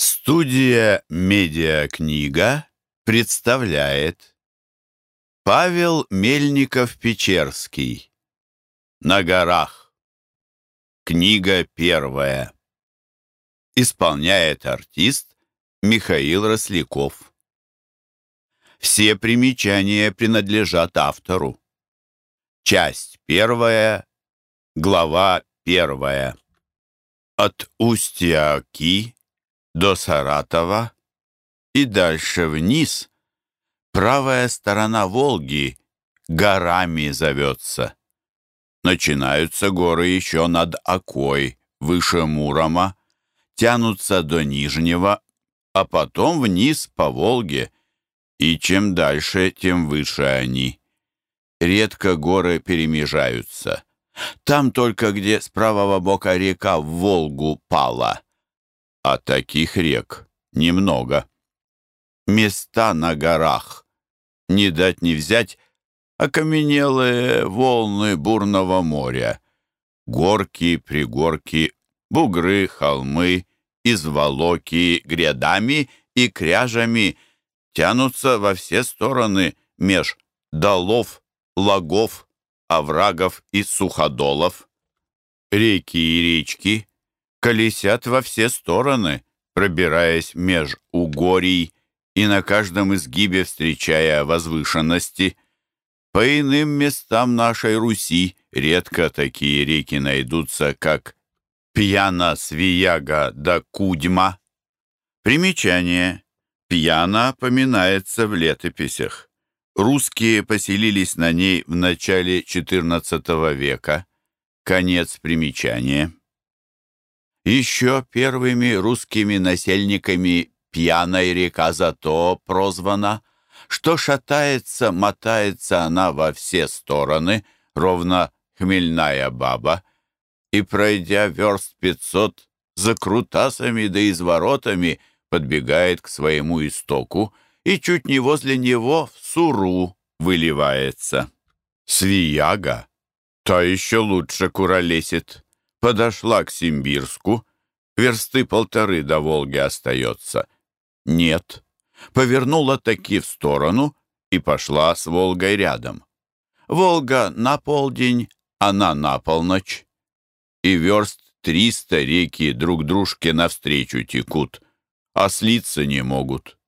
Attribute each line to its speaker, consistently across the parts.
Speaker 1: Студия «Медиакнига» представляет Павел Мельников-Печерский «На горах» Книга первая. Исполняет артист Михаил Росляков. Все примечания принадлежат автору. Часть первая Глава первая. От устья Оки до Саратова и дальше вниз, правая сторона Волги горами зовется. Начинаются горы еще над Окой, выше Мурома, тянутся до Нижнего, а потом вниз по Волге, и чем дальше, тем выше они. Редко горы перемежаются. Там только где с правого бока река в Волгу пала — а таких рек немного. Места на горах. Не дать не взять окаменелые волны бурного моря. Горки, пригорки, бугры, холмы, изволоки грядами и кряжами тянутся во все стороны меж долов, лагов, оврагов и суходолов. Реки и речки колесят во все стороны, пробираясь меж угорий и на каждом изгибе встречая возвышенности. По иным местам нашей Руси редко такие реки найдутся, как Пьяна, Свияга да Кудьма. Примечание. Пьяна поминается в летописях. Русские поселились на ней в начале XIV века. Конец примечания. Еще первыми русскими насельниками пьяная река зато прозвана, что шатается, мотается она во все стороны, ровно хмельная баба, и, пройдя верст пятьсот, за крутасами да изворотами подбегает к своему истоку и чуть не возле него в суру выливается. Свияга, то еще лучше куролесит подошла к Симбирску, версты полторы до Волги остается. Нет, повернула таки в сторону и пошла с Волгой рядом. Волга на полдень, она на полночь. И верст триста реки друг дружке навстречу текут, а слиться не могут.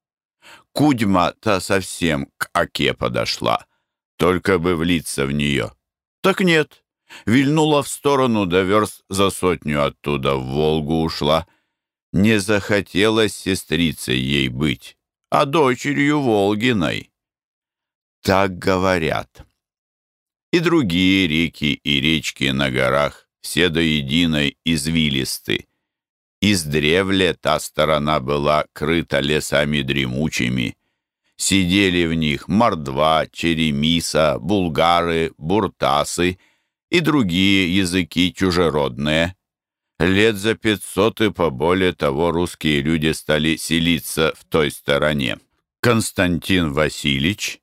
Speaker 1: Кудьма-то совсем к Оке подошла, только бы влиться в нее. Так нет, вильнула в сторону, да верст за сотню оттуда в Волгу ушла. Не захотелось сестрицей ей быть, а дочерью Волгиной. Так говорят. И другие реки и речки на горах, все до единой извилисты. Издревле та сторона была крыта лесами дремучими. Сидели в них мордва, черемиса, булгары, буртасы — и другие языки чужеродные. Лет за пятьсот и поболее того русские люди стали селиться в той стороне. Константин Васильевич,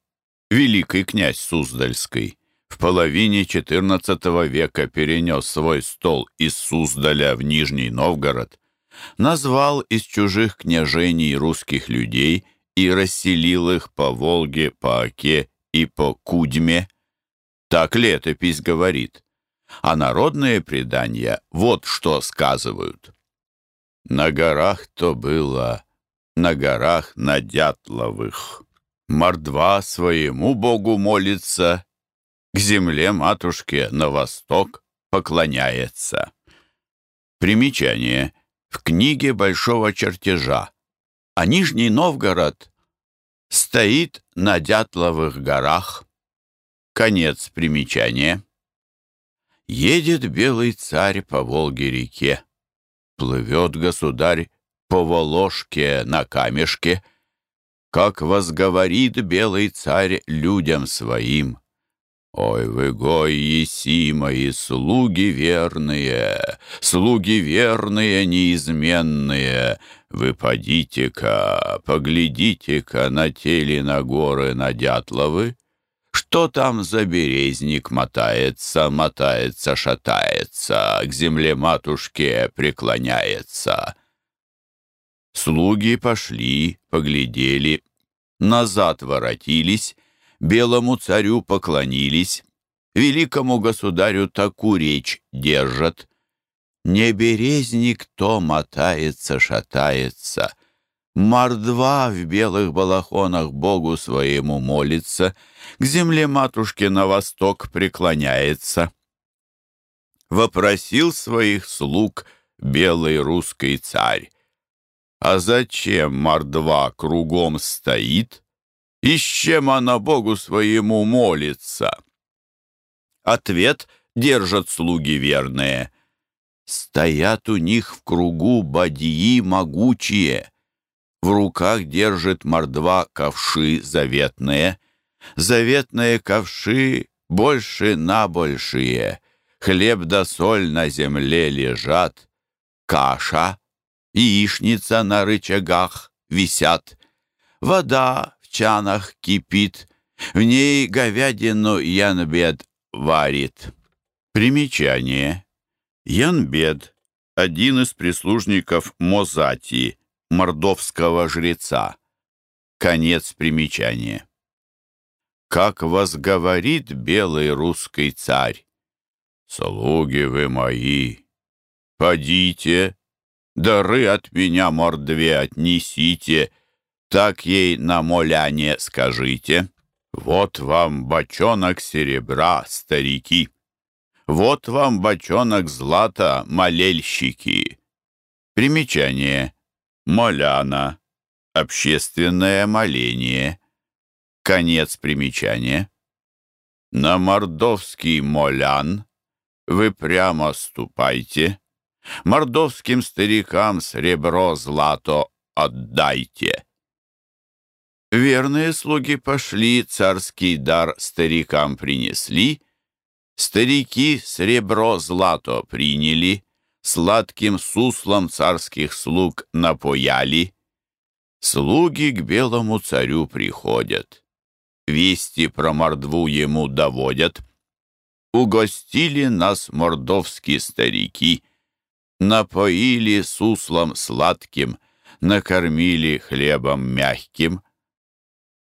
Speaker 1: великий князь Суздальский, в половине XIV века перенес свой стол из Суздаля в Нижний Новгород, назвал из чужих княжений русских людей и расселил их по Волге, по Оке и по Кудьме, так летопись говорит. А народные предания вот что сказывают. На горах то было, на горах на Дятловых. Мордва своему богу молится, к земле матушке на восток поклоняется. Примечание. В книге Большого чертежа. А Нижний Новгород стоит на Дятловых горах. Конец примечания. Едет белый царь по Волге-реке. Плывет государь по Волошке на камешке. Как возговорит белый царь людям своим. Ой, вы, гой, еси мои слуги верные, Слуги верные, неизменные, Вы подите-ка, поглядите-ка На теле на горы, на Дятловы, что там за березник мотается, мотается, шатается, к земле матушке преклоняется? Слуги пошли, поглядели, назад воротились, белому царю поклонились, великому государю такую речь держат. Не березник то мотается, шатается, Мордва в белых балахонах Богу своему молится, К земле матушки на восток преклоняется. Вопросил своих слуг белый русский царь, А зачем мордва кругом стоит? И с чем она Богу своему молится? Ответ держат слуги верные. Стоят у них в кругу бадьи могучие — в руках держит мордва ковши заветные. Заветные ковши больше на большие. Хлеб да соль на земле лежат. Каша, яичница на рычагах висят. Вода в чанах кипит. В ней говядину Янбед варит. Примечание. Янбед — один из прислужников Мозати, мордовского жреца. Конец примечания. Как возговорит белый русский царь, «Слуги вы мои, подите, дары от меня мордве отнесите, так ей на моляне скажите, вот вам бочонок серебра, старики, вот вам бочонок злата, молельщики». Примечание. Моляна. Общественное моление. Конец примечания. На мордовский молян вы прямо ступайте. Мордовским старикам сребро злато отдайте. Верные слуги пошли, царский дар старикам принесли. Старики сребро злато приняли сладким суслом царских слуг напояли. Слуги к белому царю приходят, вести про мордву ему доводят. Угостили нас мордовские старики, напоили суслом сладким, накормили хлебом мягким.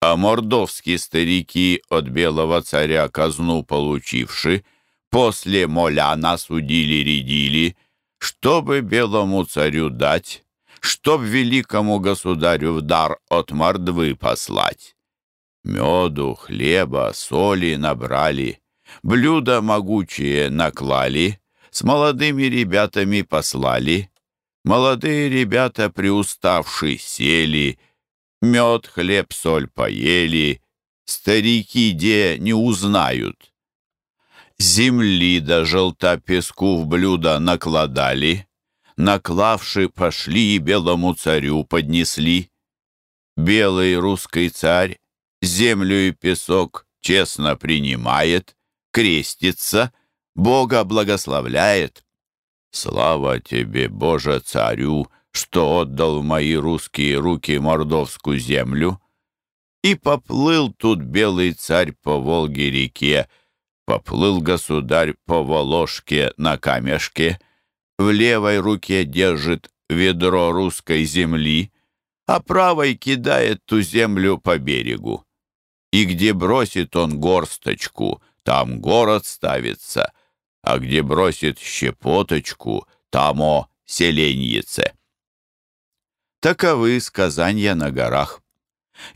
Speaker 1: А мордовские старики от белого царя казну получивши, после моля нас удили-рядили — чтобы белому царю дать, чтоб великому государю в дар от мордвы послать. Меду, хлеба, соли набрали, блюда могучие наклали, с молодыми ребятами послали. Молодые ребята, приуставшие, сели, мед, хлеб, соль поели, старики де не узнают земли до желта песку в блюдо накладали, наклавши пошли и белому царю поднесли. Белый русский царь землю и песок честно принимает, крестится, Бога благословляет. Слава тебе, Боже, царю, что отдал в мои русские руки мордовскую землю. И поплыл тут белый царь по Волге-реке, Поплыл государь по Волошке на камешке, в левой руке держит ведро русской земли, а правой кидает ту землю по берегу. И где бросит он горсточку, там город ставится, а где бросит щепоточку, там о селеньице. Таковы сказания на горах.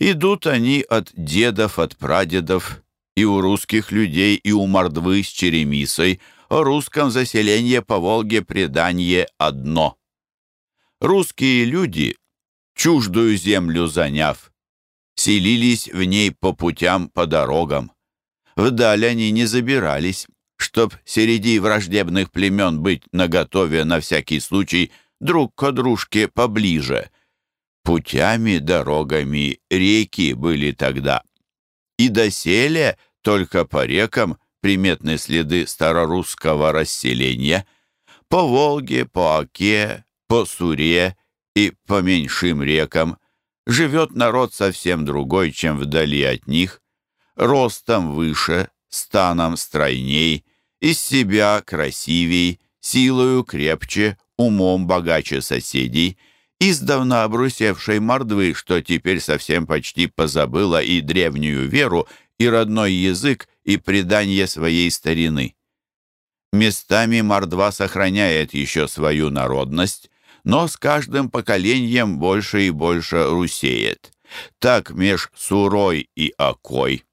Speaker 1: Идут они от дедов, от прадедов, и у русских людей, и у мордвы с черемисой о русском заселении по Волге предание одно. Русские люди, чуждую землю заняв, селились в ней по путям, по дорогам. Вдаль они не забирались, чтоб среди враждебных племен быть наготове на всякий случай друг к дружке поближе. Путями, дорогами реки были тогда — и доселе только по рекам приметны следы старорусского расселения. По Волге, по Оке, по Суре и по меньшим рекам живет народ совсем другой, чем вдали от них, ростом выше, станом стройней, из себя красивей, силою крепче, умом богаче соседей, издавна обрусевшей мордвы, что теперь совсем почти позабыла и древнюю веру, и родной язык, и предание своей старины. Местами мордва сохраняет еще свою народность, но с каждым поколением больше и больше русеет. Так меж Сурой и Окой.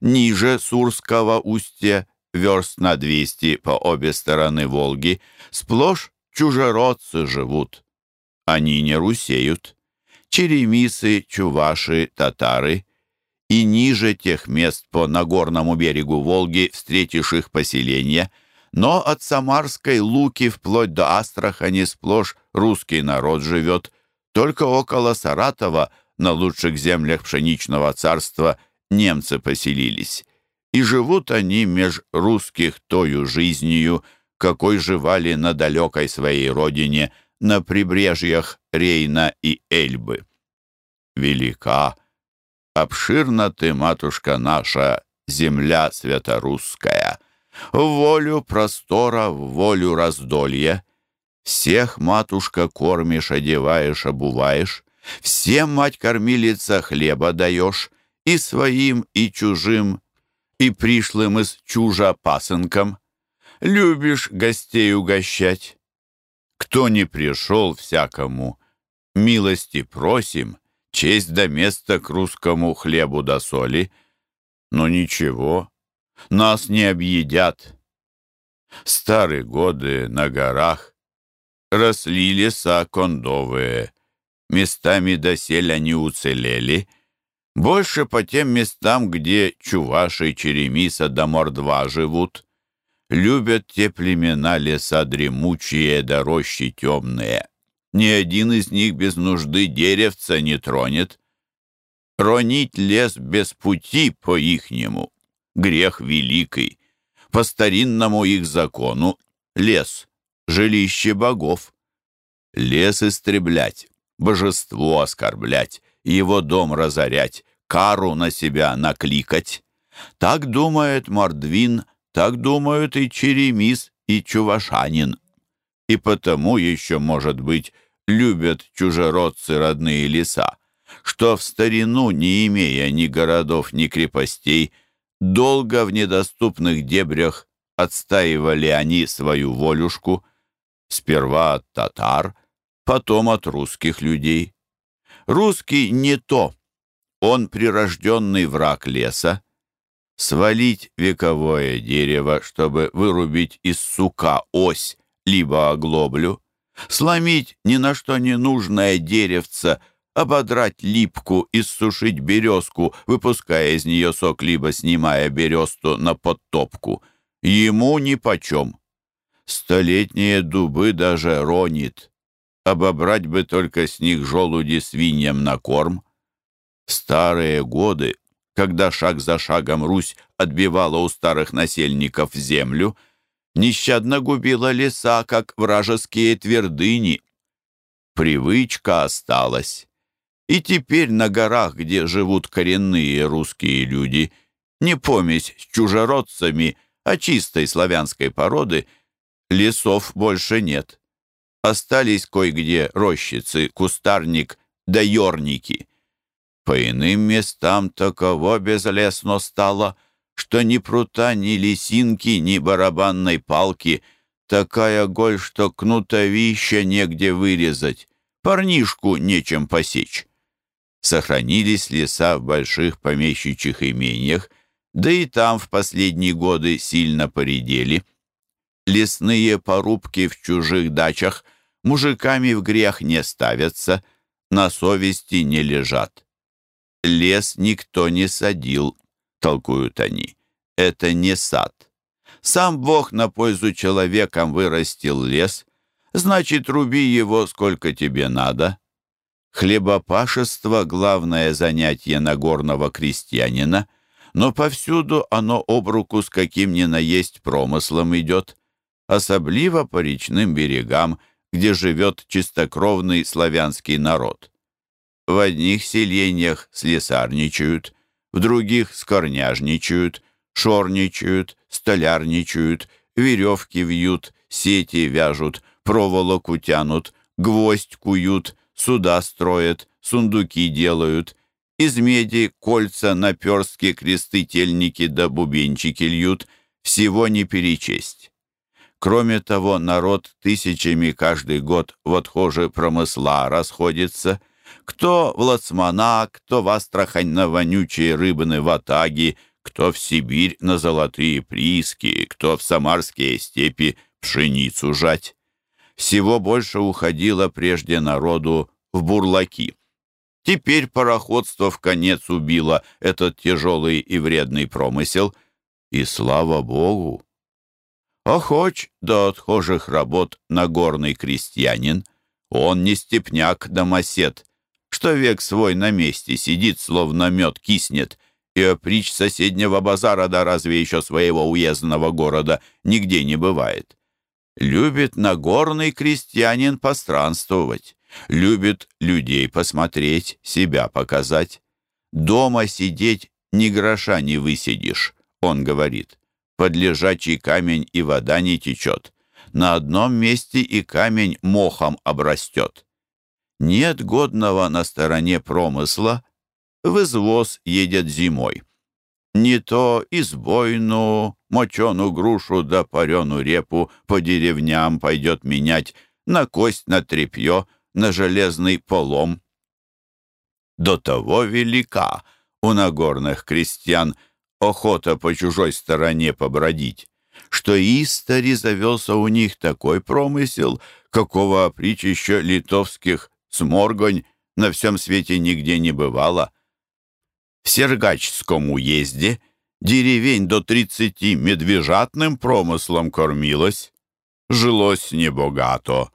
Speaker 1: Ниже Сурского устья, верст на 200 по обе стороны Волги, сплошь чужеродцы живут. Они не русеют. Черемисы, чуваши, татары. И ниже тех мест по Нагорному берегу Волги встретишь их поселения – но от Самарской Луки вплоть до Астрахани сплошь русский народ живет. Только около Саратова, на лучших землях пшеничного царства, немцы поселились. И живут они меж русских тою жизнью, какой живали на далекой своей родине, на прибрежьях Рейна и Эльбы. Велика, обширна ты, матушка наша, земля святорусская — в волю простора, в волю раздолья. Всех, матушка, кормишь, одеваешь, обуваешь. Всем, мать-кормилица, хлеба даешь, и своим, и чужим, и пришлым из чужа пасынкам. Любишь гостей угощать. Кто не пришел всякому, милости просим, честь до места к русскому хлебу до соли. Но ничего, нас не объедят. Старые годы на горах росли леса кондовые. Местами досель они уцелели. Больше по тем местам, где чуваши, черемиса да мордва живут. Любят те племена леса дремучие да рощи темные. Ни один из них без нужды деревца не тронет. Ронить лес без пути по-ихнему грех великий. По старинному их закону лес — жилище богов. Лес истреблять, божество оскорблять, его дом разорять, кару на себя накликать. Так думает Мордвин, так думают и Черемис, и Чувашанин. И потому еще, может быть, любят чужеродцы родные леса, что в старину, не имея ни городов, ни крепостей, Долго в недоступных дебрях отстаивали они свою волюшку, сперва от татар, потом от русских людей. Русский не то, он прирожденный враг леса. Свалить вековое дерево, чтобы вырубить из сука ось, либо оглоблю, сломить ни на что не нужное деревце — ободрать липку, иссушить березку, выпуская из нее сок, либо снимая бересту на подтопку. Ему нипочем. Столетние дубы даже ронит. Обобрать бы только с них желуди свиньям на корм. Старые годы, когда шаг за шагом Русь отбивала у старых насельников землю, нещадно губила леса, как вражеские твердыни. Привычка осталась. И теперь на горах, где живут коренные русские люди, не помесь с чужеродцами, а чистой славянской породы, лесов больше нет. Остались кое-где рощицы, кустарник да ёрники. По иным местам таково безлесно стало, что ни прута, ни лисинки, ни барабанной палки, такая голь, что кнутовища негде вырезать, парнишку нечем посечь сохранились леса в больших помещичьих имениях, да и там в последние годы сильно поредели. Лесные порубки в чужих дачах мужиками в грех не ставятся, на совести не лежат. Лес никто не садил, толкуют они. Это не сад. Сам Бог на пользу человекам вырастил лес, значит, руби его сколько тебе надо. Хлебопашество — главное занятие нагорного крестьянина, но повсюду оно об руку с каким ни наесть промыслом идет, особливо по речным берегам, где живет чистокровный славянский народ. В одних селениях слесарничают, в других скорняжничают, шорничают, столярничают, веревки вьют, сети вяжут, проволоку тянут, гвоздь куют — суда строят, сундуки делают, из меди кольца, наперстки, кресты, тельники да бубенчики льют, всего не перечесть. Кроме того, народ тысячами каждый год в отхожие промысла расходится. Кто в Лацмана, кто в Астрахань на вонючие рыбные ватаги, кто в Сибирь на золотые прииски, кто в самарские степи пшеницу жать. Всего больше уходило прежде народу в бурлаки. Теперь пароходство в конец убило этот тяжелый и вредный промысел, и слава богу! Охоч до отхожих работ нагорный крестьянин, он не степняк домосед, что век свой на месте сидит, словно мед киснет, и опричь соседнего базара, да разве еще своего уездного города, нигде не бывает. Любит нагорный крестьянин постранствовать, любит людей посмотреть, себя показать. Дома сидеть ни гроша не высидишь, он говорит. Под лежачий камень и вода не течет. На одном месте и камень мохом обрастет. Нет годного на стороне промысла, в извоз едет зимой. Не то избойну, мочену грушу да парену репу по деревням пойдет менять на кость, на тряпье, на железный полом. До того велика у нагорных крестьян охота по чужой стороне побродить, что истори завелся у них такой промысел, какого притч еще литовских сморгонь на всем свете нигде не бывало. В Сергачском уезде деревень до тридцати медвежатным промыслом кормилось. Жилось небогато,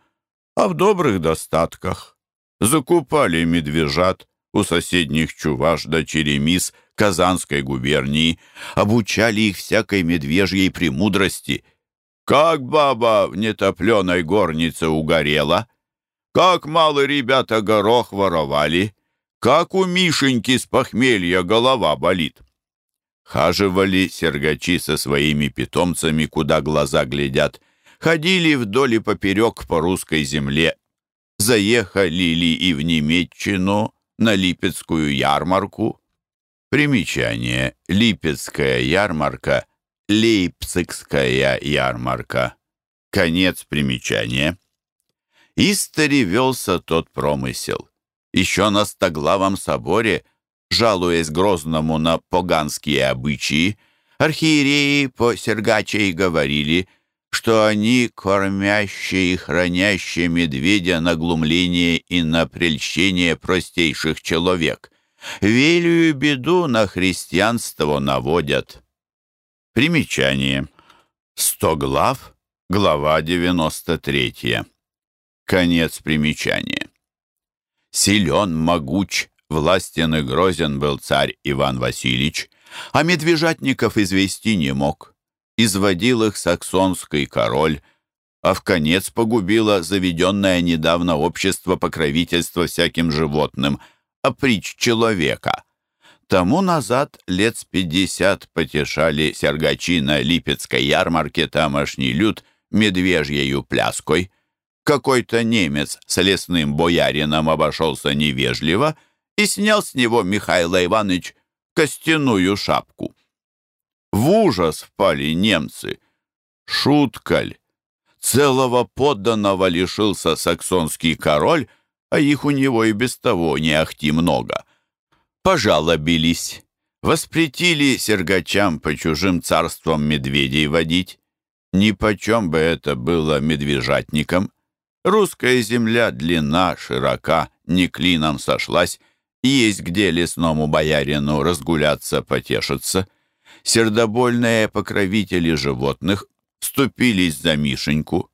Speaker 1: а в добрых достатках. Закупали медвежат у соседних чуваш до Черемис Казанской губернии, обучали их всякой медвежьей премудрости. Как баба в нетопленой горнице угорела, как малые ребята горох воровали, как у Мишеньки с похмелья голова болит. Хаживали сергачи со своими питомцами, куда глаза глядят. Ходили вдоль и поперек по русской земле. Заехали ли и в Немеччину, на Липецкую ярмарку. Примечание. Липецкая ярмарка, Лейпцигская ярмарка. Конец примечания. Истори велся тот промысел. Еще на Стоглавом соборе, жалуясь Грозному на поганские обычаи, архиереи по Сергачей говорили, что они кормящие и хранящие медведя на глумление и на прельщение простейших человек. Велию беду на христианство наводят. Примечание. Сто глав, глава 93. Конец примечания. Силен, могуч, властен и грозен был царь Иван Васильевич, а медвежатников извести не мог. Изводил их саксонский король, а в конец погубило заведенное недавно общество покровительства всяким животным, а притч человека. Тому назад лет с пятьдесят потешали сергачи на Липецкой ярмарке тамошний люд медвежьею пляской — какой-то немец с лесным боярином обошелся невежливо и снял с него Михаил Иванович костяную шапку. В ужас впали немцы. Шуткаль. Целого подданного лишился саксонский король, а их у него и без того не ахти много. Пожалобились, воспретили сергачам по чужим царствам медведей водить. Ни почем бы это было медвежатникам. Русская земля длина, широка, не клином сошлась, есть где лесному боярину разгуляться, потешиться. Сердобольные покровители животных вступились за Мишеньку.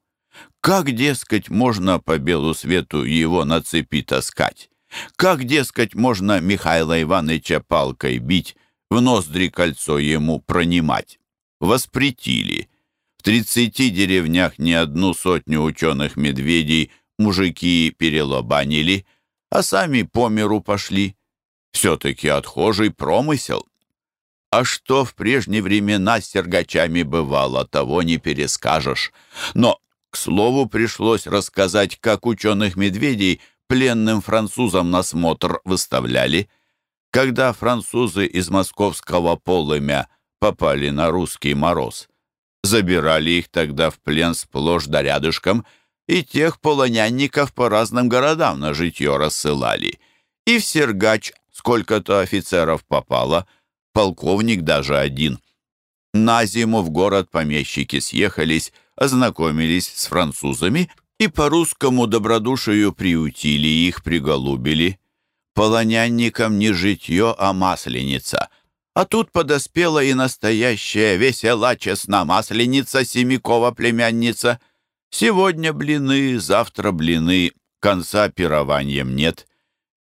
Speaker 1: Как, дескать, можно по белу свету его на цепи таскать? Как, дескать, можно Михаила Ивановича палкой бить, в ноздри кольцо ему пронимать? Воспретили. Тридцати деревнях не одну сотню ученых-медведей мужики перелобанили, а сами по миру пошли. Все-таки отхожий промысел. А что в прежние времена с сергачами бывало, того не перескажешь. Но, к слову, пришлось рассказать, как ученых-медведей пленным французам на смотр выставляли. Когда французы из московского полымя попали на русский мороз, забирали их тогда в плен сплошь да рядышком, и тех полонянников по разным городам на житье рассылали. И в Сергач сколько-то офицеров попало, полковник даже один. На зиму в город помещики съехались, ознакомились с французами и по русскому добродушию приютили их, приголубили. Полонянникам не житье, а масленица. А тут подоспела и настоящая весела честна масленица Семикова племянница. Сегодня блины, завтра блины, конца пированием нет.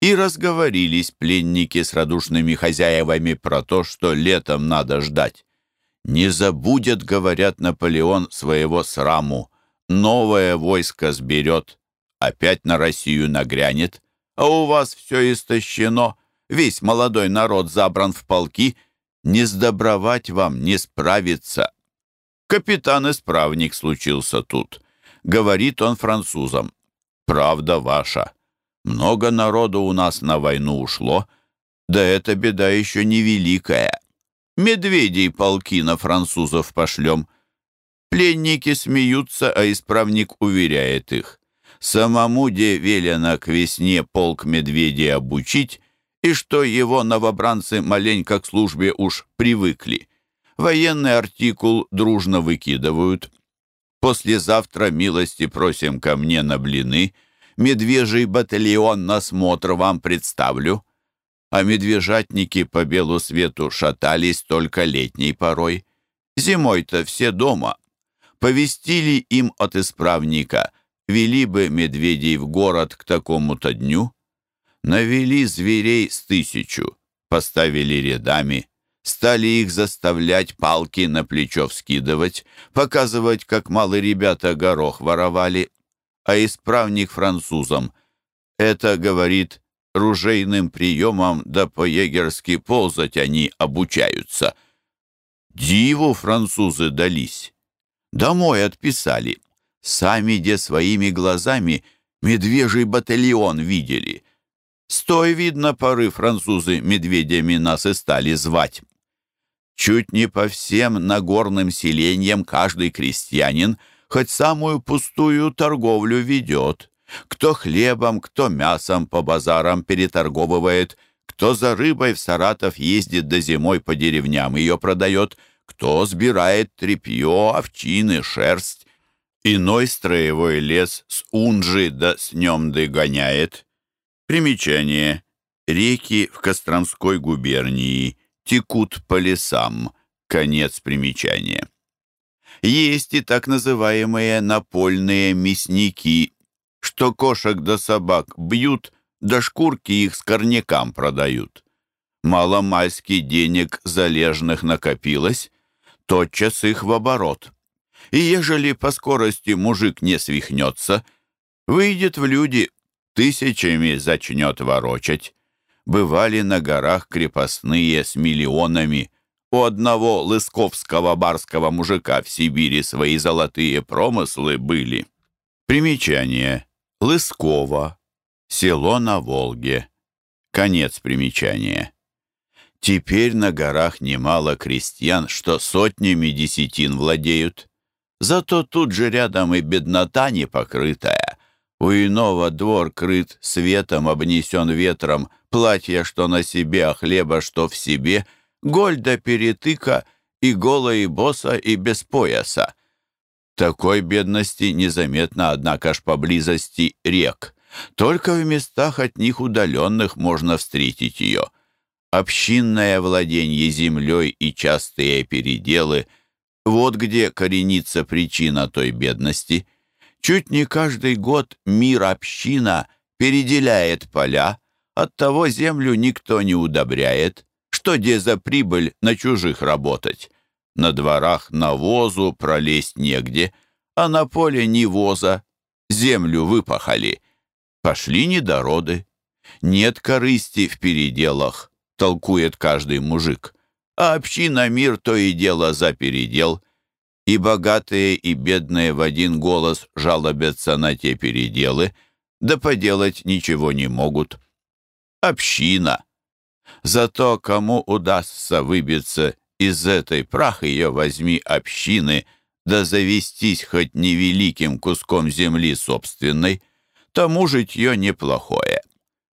Speaker 1: И разговорились пленники с радушными хозяевами про то, что летом надо ждать. Не забудет, говорят, Наполеон своего сраму. Новое войско сберет, опять на Россию нагрянет, а у вас все истощено, весь молодой народ забран в полки, не сдобровать вам, не справиться. Капитан-исправник случился тут. Говорит он французам. Правда ваша. Много народу у нас на войну ушло, да эта беда еще не великая. Медведей полки на французов пошлем. Пленники смеются, а исправник уверяет их. Самому де велено к весне полк медведей обучить, и что его новобранцы маленько к службе уж привыкли. Военный артикул дружно выкидывают. Послезавтра милости просим ко мне на блины. Медвежий батальон на смотр вам представлю а медвежатники по белу свету шатались только летней порой. Зимой-то все дома. Повестили им от исправника, вели бы медведей в город к такому-то дню. Навели зверей с тысячу, поставили рядами, стали их заставлять палки на плечо вскидывать, показывать, как малые ребята горох воровали, а исправник французам. Это, говорит, ружейным приемам да по-егерски ползать они обучаются. Диву французы дались. Домой отписали. Сами где своими глазами медвежий батальон видели. С той, видно, поры французы медведями нас и стали звать. Чуть не по всем нагорным селениям каждый крестьянин хоть самую пустую торговлю ведет. Кто хлебом, кто мясом по базарам переторговывает, кто за рыбой в Саратов ездит до зимой по деревням ее продает, кто сбирает тряпье, овчины, шерсть. Иной строевой лес с унжи да с немды гоняет. Примечание. Реки в Костромской губернии текут по лесам. Конец примечания. Есть и так называемые напольные мясники, что кошек да собак бьют, да шкурки их с корнякам продают. Маломальски денег залежных накопилось, тотчас их в оборот. И ежели по скорости мужик не свихнется, выйдет в люди, тысячами зачнет ворочать. Бывали на горах крепостные с миллионами. У одного лысковского барского мужика в Сибири свои золотые промыслы были. Примечание. Лысково. Село на Волге. Конец примечания. Теперь на горах немало крестьян, что сотнями десятин владеют. Зато тут же рядом и беднота непокрытая. У иного двор крыт светом, обнесен ветром, платье, что на себе, а хлеба, что в себе, голь до перетыка, и голая, и боса, и без пояса. Такой бедности незаметно, однако ж, поблизости рек. Только в местах от них удаленных можно встретить ее. Общинное владение землей и частые переделы — вот где коренится причина той бедности. Чуть не каждый год мир-община переделяет поля, оттого землю никто не удобряет. Что где за прибыль на чужих работать? На дворах навозу пролезть негде, а на поле ни воза, землю выпахали. Пошли недороды. Нет корысти в переделах, толкует каждый мужик. А община мир то и дело за передел. И богатые, и бедные в один голос жалобятся на те переделы, да поделать ничего не могут. Община. Зато кому удастся выбиться из этой прах ее возьми общины, да завестись хоть невеликим куском земли собственной, тому житье неплохое.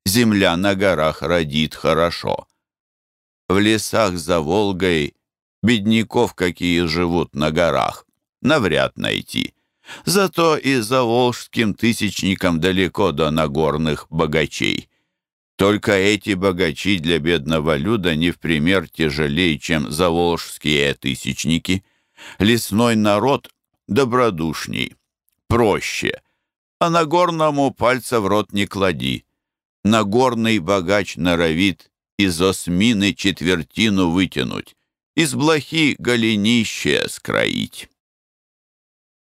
Speaker 1: Земля на горах родит хорошо. В лесах за Волгой бедняков, какие живут на горах, навряд найти. Зато и за волжским тысячникам далеко до нагорных богачей. Только эти богачи для бедного люда не в пример тяжелее, чем заволжские тысячники. Лесной народ добродушней, проще, а нагорному пальца в рот не клади. Нагорный богач норовит из осмины четвертину вытянуть, из блохи голенище скроить.